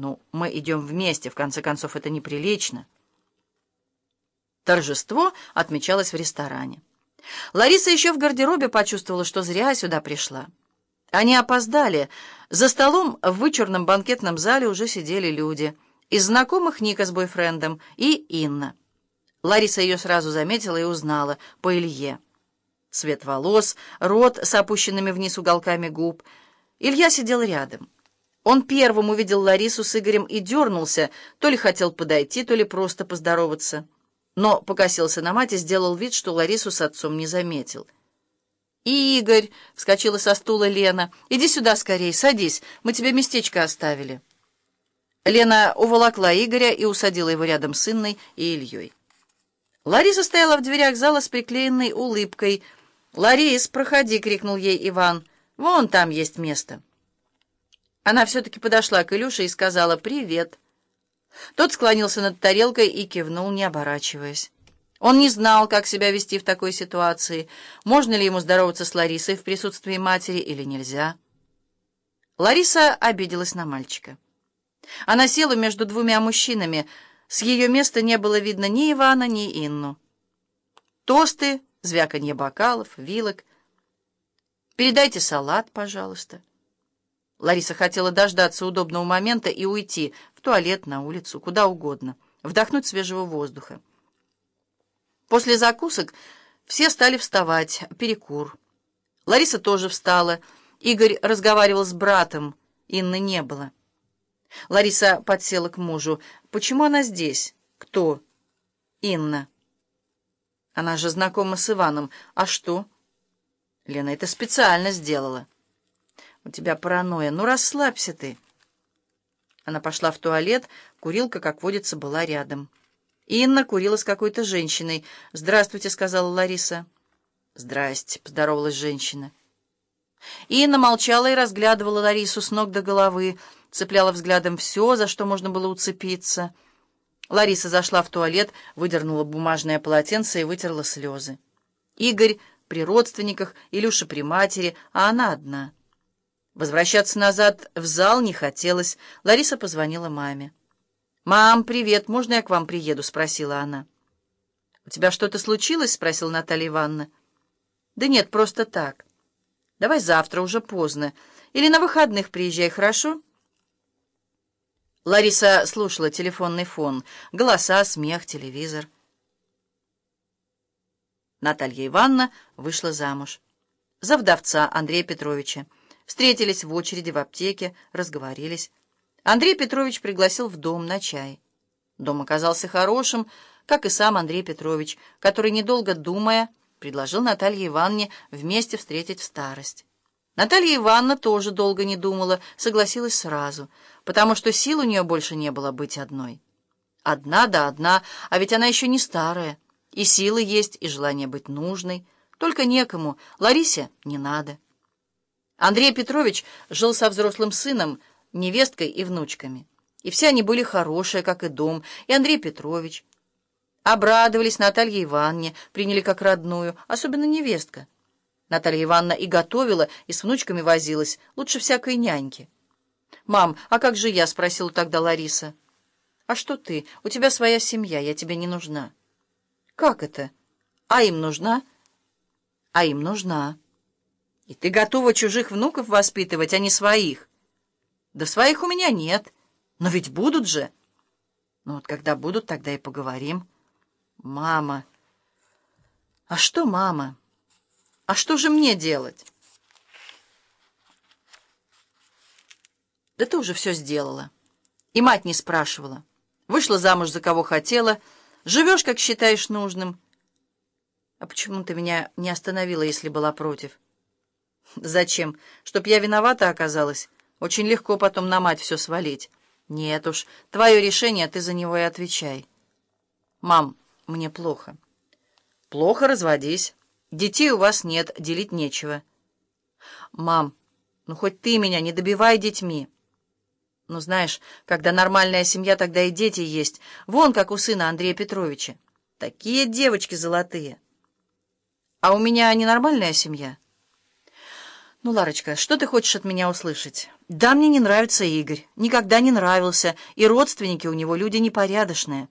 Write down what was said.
Ну, мы идем вместе, в конце концов, это неприлично. Торжество отмечалось в ресторане. Лариса еще в гардеробе почувствовала, что зря сюда пришла. Они опоздали. За столом в вычурном банкетном зале уже сидели люди. Из знакомых Ника с бойфрендом и Инна. Лариса ее сразу заметила и узнала по Илье. Цвет волос, рот с опущенными вниз уголками губ. Илья сидел рядом. Он первым увидел Ларису с Игорем и дернулся, то ли хотел подойти, то ли просто поздороваться. Но покосился на мать и сделал вид, что Ларису с отцом не заметил. «Игорь!» — вскочила со стула Лена. «Иди сюда скорее, садись, мы тебе местечко оставили». Лена уволокла Игоря и усадила его рядом с Инной и Ильей. Лариса стояла в дверях зала с приклеенной улыбкой. «Ларис, проходи!» — крикнул ей Иван. «Вон там есть место». Она все-таки подошла к Илюше и сказала «Привет». Тот склонился над тарелкой и кивнул, не оборачиваясь. Он не знал, как себя вести в такой ситуации, можно ли ему здороваться с Ларисой в присутствии матери или нельзя. Лариса обиделась на мальчика. Она села между двумя мужчинами. С ее места не было видно ни Ивана, ни Инну. Тосты, звяканье бокалов, вилок. «Передайте салат, пожалуйста». Лариса хотела дождаться удобного момента и уйти в туалет, на улицу, куда угодно, вдохнуть свежего воздуха. После закусок все стали вставать, перекур. Лариса тоже встала. Игорь разговаривал с братом, Инны не было. Лариса подсела к мужу. «Почему она здесь? Кто?» «Инна». «Она же знакома с Иваном. А что?» «Лена это специально сделала». «У тебя паранойя. Ну, расслабься ты». Она пошла в туалет, курилка, как водится, была рядом. Инна курила с какой-то женщиной. «Здравствуйте», — сказала Лариса. «Здрасте», — поздоровалась женщина. Инна молчала и разглядывала Ларису с ног до головы, цепляла взглядом все, за что можно было уцепиться. Лариса зашла в туалет, выдернула бумажное полотенце и вытерла слезы. Игорь при родственниках, Илюша при матери, а она одна — Возвращаться назад в зал не хотелось. Лариса позвонила маме. «Мам, привет, можно я к вам приеду?» — спросила она. «У тебя что-то случилось?» — спросила Наталья Ивановна. «Да нет, просто так. Давай завтра, уже поздно. Или на выходных приезжай, хорошо?» Лариса слушала телефонный фон. Голоса, смех, телевизор. Наталья Ивановна вышла замуж. За вдовца Андрея Петровича. Встретились в очереди в аптеке, разговорились. Андрей Петрович пригласил в дом на чай. Дом оказался хорошим, как и сам Андрей Петрович, который, недолго думая, предложил Наталье Ивановне вместе встретить в старость. Наталья Ивановна тоже долго не думала, согласилась сразу, потому что сил у нее больше не было быть одной. Одна да одна, а ведь она еще не старая. И силы есть, и желание быть нужной. Только некому, Ларисе не надо. Андрей Петрович жил со взрослым сыном, невесткой и внучками. И все они были хорошие, как и дом, и Андрей Петрович. Обрадовались Наталье Ивановне, приняли как родную, особенно невестка. Наталья Ивановна и готовила, и с внучками возилась, лучше всякой няньки. «Мам, а как же я?» — спросила тогда Лариса. «А что ты? У тебя своя семья, я тебе не нужна». «Как это? А им нужна?» «А им нужна». И ты готова чужих внуков воспитывать, а не своих? Да своих у меня нет. Но ведь будут же. Ну вот когда будут, тогда и поговорим. Мама. А что, мама? А что же мне делать? Да ты уже все сделала. И мать не спрашивала. Вышла замуж за кого хотела. Живешь, как считаешь нужным. А почему ты меня не остановила, если была против? Зачем? Чтоб я виновата оказалась? Очень легко потом на мать все свалить. Нет уж, твое решение, ты за него и отвечай. Мам, мне плохо. Плохо, разводись. Детей у вас нет, делить нечего. Мам, ну хоть ты меня не добивай детьми. Ну, знаешь, когда нормальная семья, тогда и дети есть. Вон, как у сына Андрея Петровича. Такие девочки золотые. А у меня ненормальная семья? «Ну, Ларочка, что ты хочешь от меня услышать?» «Да, мне не нравится Игорь. Никогда не нравился, и родственники у него люди непорядочные.